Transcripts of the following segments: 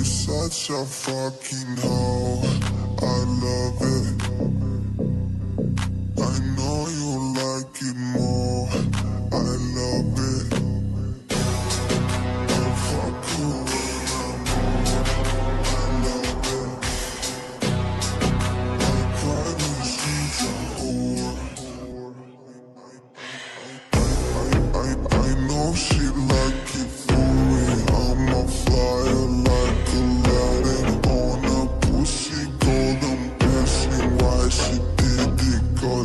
You're such a fucking hoe. I love it. I know you like it more.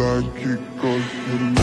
like it cause you